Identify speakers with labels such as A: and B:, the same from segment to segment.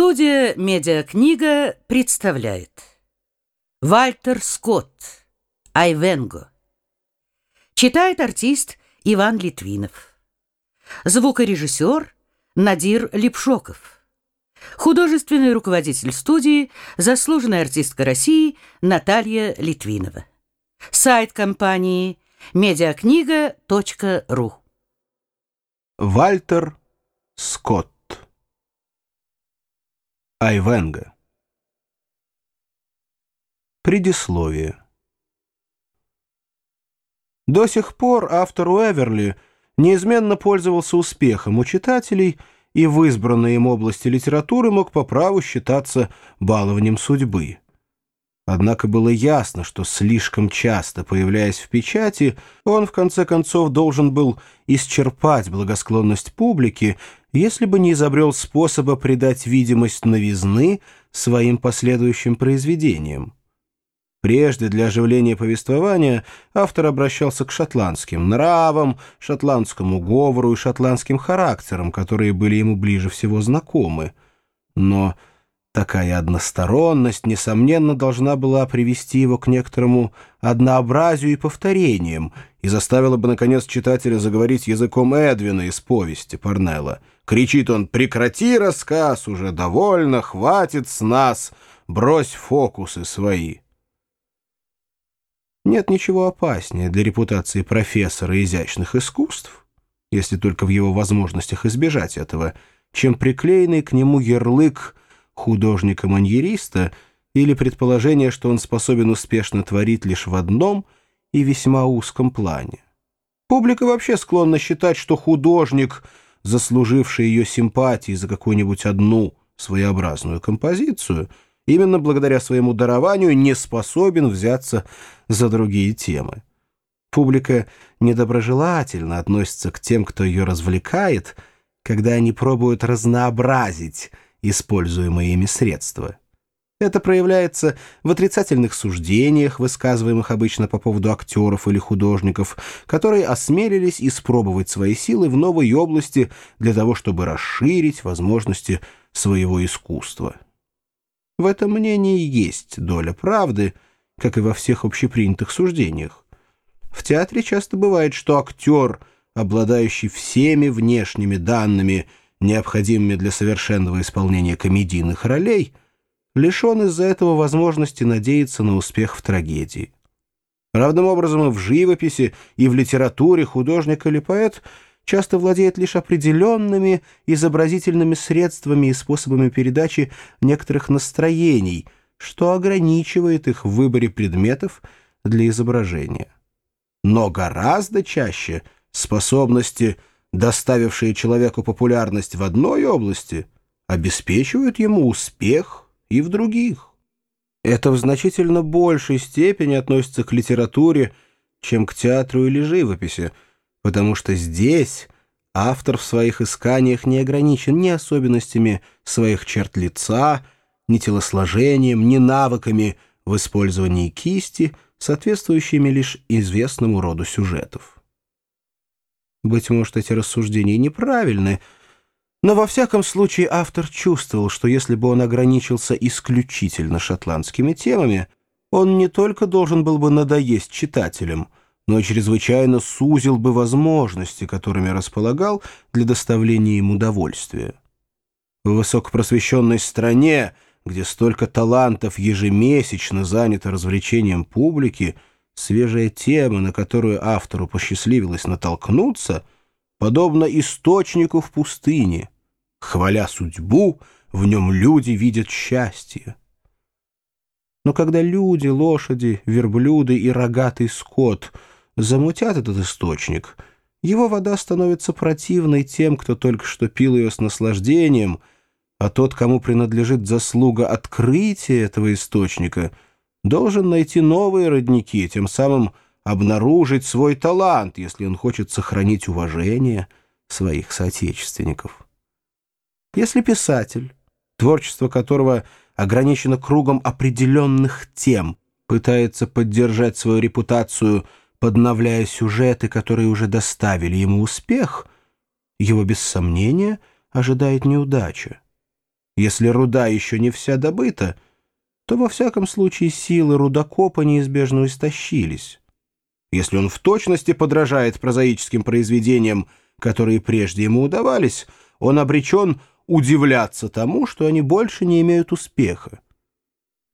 A: Студия «Медиакнига» представляет. Вальтер Скотт «Айвенго» Читает артист Иван Литвинов. Звукорежиссер Надир Лепшоков. Художественный руководитель студии Заслуженная артистка России Наталья Литвинова. Сайт компании медиакнига.ру
B: Вальтер Скотт Айвенга. Предисловие. До сих пор автор Уэверли неизменно пользовался успехом у читателей и в избранной им области литературы мог по праву считаться балованием судьбы. Однако было ясно, что слишком часто, появляясь в печати, он в конце концов должен был исчерпать благосклонность публики если бы не изобрел способа придать видимость новизны своим последующим произведениям. Прежде для оживления повествования автор обращался к шотландским нравам, шотландскому говору и шотландским характерам, которые были ему ближе всего знакомы. Но такая односторонность, несомненно, должна была привести его к некоторому однообразию и повторениям и заставила бы, наконец, читателя заговорить языком Эдвина из повести Парнелла — Кричит он «Прекрати рассказ, уже довольно, хватит с нас, брось фокусы свои». Нет ничего опаснее для репутации профессора изящных искусств, если только в его возможностях избежать этого, чем приклеенный к нему ярлык художника-маньериста или предположение, что он способен успешно творить лишь в одном и весьма узком плане. Публика вообще склонна считать, что художник — заслуживший ее симпатии за какую-нибудь одну своеобразную композицию, именно благодаря своему дарованию не способен взяться за другие темы. Публика недоброжелательно относится к тем, кто ее развлекает, когда они пробуют разнообразить используемые ими средства. Это проявляется в отрицательных суждениях, высказываемых обычно по поводу актеров или художников, которые осмелились испробовать свои силы в новой области для того, чтобы расширить возможности своего искусства. В этом мнении есть доля правды, как и во всех общепринятых суждениях. В театре часто бывает, что актер, обладающий всеми внешними данными, необходимыми для совершенного исполнения комедийных ролей, лишен из-за этого возможности надеяться на успех в трагедии. Равным образом и в живописи, и в литературе художник или поэт часто владеет лишь определенными изобразительными средствами и способами передачи некоторых настроений, что ограничивает их в выборе предметов для изображения. Но гораздо чаще способности, доставившие человеку популярность в одной области, обеспечивают ему успех и в других. Это в значительно большей степени относится к литературе, чем к театру или живописи, потому что здесь автор в своих исканиях не ограничен ни особенностями своих черт лица, ни телосложением, ни навыками в использовании кисти, соответствующими лишь известному роду сюжетов. Быть может, эти рассуждения неправильны, но во всяком случае автор чувствовал, что если бы он ограничился исключительно шотландскими темами, он не только должен был бы надоесть читателям, но и чрезвычайно сузил бы возможности, которыми располагал для доставления им удовольствия. В высокопросвещенной стране, где столько талантов ежемесячно занято развлечением публики, свежая тема, на которую автору посчастливилось натолкнуться — подобно источнику в пустыне. Хваля судьбу, в нем люди видят счастье. Но когда люди, лошади, верблюды и рогатый скот замутят этот источник, его вода становится противной тем, кто только что пил ее с наслаждением, а тот, кому принадлежит заслуга открытия этого источника, должен найти новые родники, тем самым обнаружить свой талант, если он хочет сохранить уважение своих соотечественников. Если писатель, творчество которого ограничено кругом определенных тем, пытается поддержать свою репутацию, подновляя сюжеты, которые уже доставили ему успех, его без сомнения ожидает неудача. Если руда еще не вся добыта, то во всяком случае силы рудокопа неизбежно истощились. Если он в точности подражает прозаическим произведениям, которые прежде ему удавались, он обречен удивляться тому, что они больше не имеют успеха.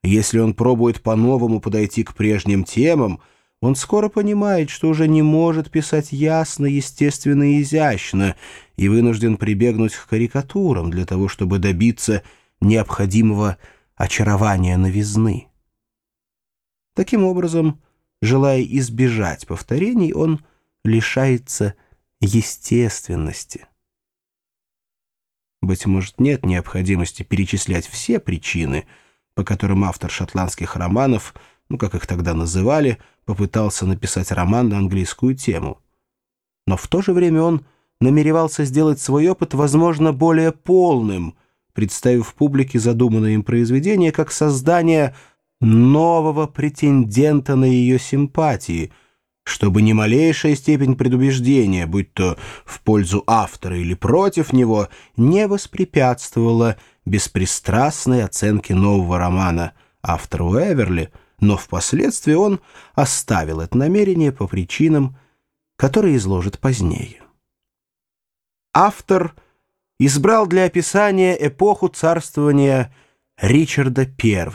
B: Если он пробует по-новому подойти к прежним темам, он скоро понимает, что уже не может писать ясно, естественно и изящно, и вынужден прибегнуть к карикатурам для того, чтобы добиться необходимого очарования новизны. Таким образом, желая избежать повторений, он лишается естественности. Быть может, нет необходимости перечислять все причины, по которым автор шотландских романов, ну, как их тогда называли, попытался написать роман на английскую тему. Но в то же время он намеревался сделать свой опыт, возможно, более полным, представив публике задуманное им произведение как создание нового претендента на ее симпатии, чтобы ни малейшая степень предубеждения, будь то в пользу автора или против него, не воспрепятствовала беспристрастной оценке нового романа автора Уэверли, но впоследствии он оставил это намерение по причинам, которые изложит позднее. Автор избрал для описания эпоху царствования Ричарда I.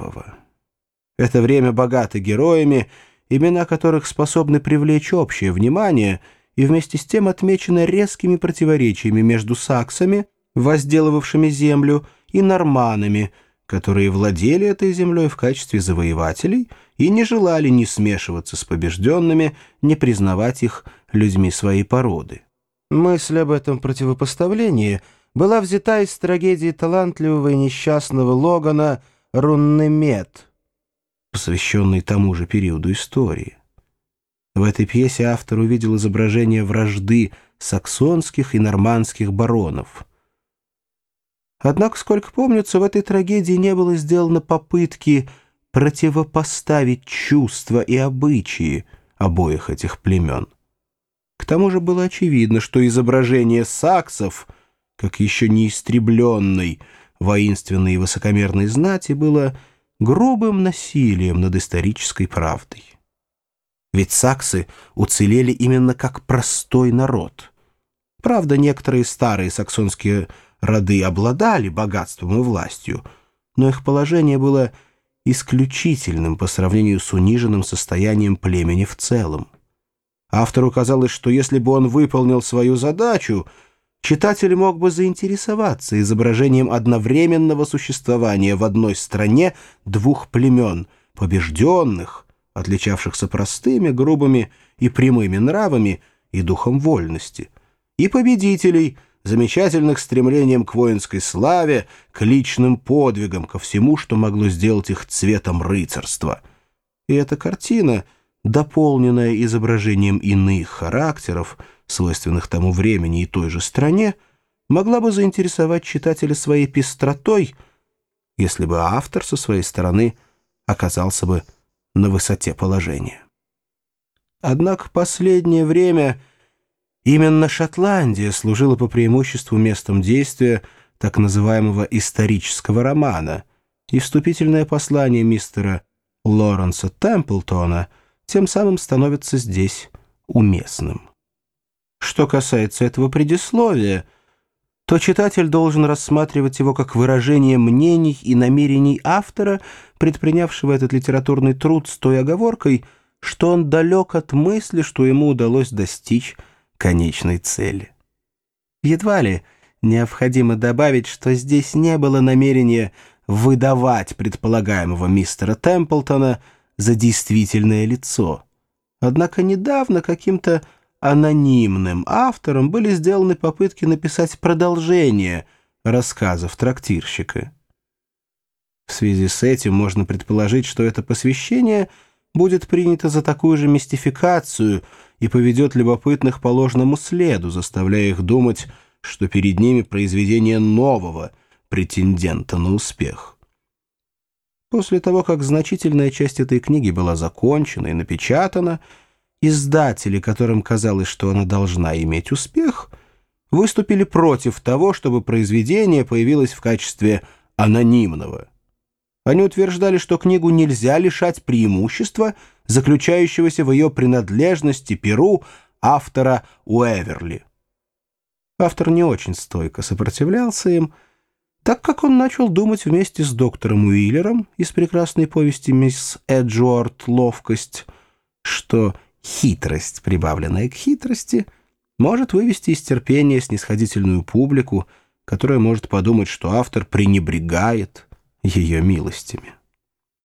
B: Это время богато героями, имена которых способны привлечь общее внимание и вместе с тем отмечены резкими противоречиями между саксами, возделывавшими землю, и норманами, которые владели этой землей в качестве завоевателей и не желали ни смешиваться с побежденными, ни признавать их людьми своей породы. Мысль об этом противопоставлении была взята из трагедии талантливого и несчастного Логана «Руннемет», посвященный тому же периоду истории. В этой пьесе автор увидел изображение вражды саксонских и нормандских баронов. Однако, сколько помнится, в этой трагедии не было сделано попытки противопоставить чувства и обычаи обоих этих племен. К тому же было очевидно, что изображение саксов, как еще не истребленной воинственной и высокомерной знати, было грубым насилием над исторической правдой. Ведь саксы уцелели именно как простой народ. Правда, некоторые старые саксонские роды обладали богатством и властью, но их положение было исключительным по сравнению с униженным состоянием племени в целом. Автору казалось, что если бы он выполнил свою задачу, читатель мог бы заинтересоваться изображением одновременного существования в одной стране двух племен, побежденных, отличавшихся простыми, грубыми и прямыми нравами и духом вольности, и победителей, замечательных стремлением к воинской славе, к личным подвигам, ко всему, что могло сделать их цветом рыцарства. И эта картина, дополненная изображением иных характеров, свойственных тому времени и той же стране, могла бы заинтересовать читателя своей пестротой, если бы автор со своей стороны оказался бы на высоте положения. Однако последнее время именно Шотландия служила по преимуществу местом действия так называемого исторического романа, и вступительное послание мистера Лоренса Темплтона тем самым становится здесь уместным. Что касается этого предисловия, то читатель должен рассматривать его как выражение мнений и намерений автора, предпринявшего этот литературный труд с той оговоркой, что он далек от мысли, что ему удалось достичь конечной цели. Едва ли необходимо добавить, что здесь не было намерения выдавать предполагаемого мистера Темплтона за действительное лицо. Однако недавно каким-то анонимным автором были сделаны попытки написать продолжение рассказов трактирщика. В связи с этим можно предположить, что это посвящение будет принято за такую же мистификацию и поведет любопытных по ложному следу, заставляя их думать, что перед ними произведение нового претендента на успех. После того, как значительная часть этой книги была закончена и напечатана, издатели, которым казалось, что она должна иметь успех, выступили против того, чтобы произведение появилось в качестве анонимного. Они утверждали, что книгу нельзя лишать преимущества, заключающегося в ее принадлежности Перу автора Уэверли. Автор не очень стойко сопротивлялся им, так как он начал думать вместе с доктором Уиллером из прекрасной повести «Мисс Эджуард. Ловкость», что хитрость, прибавленная к хитрости, может вывести из терпения снисходительную публику, которая может подумать, что автор пренебрегает ее милостями.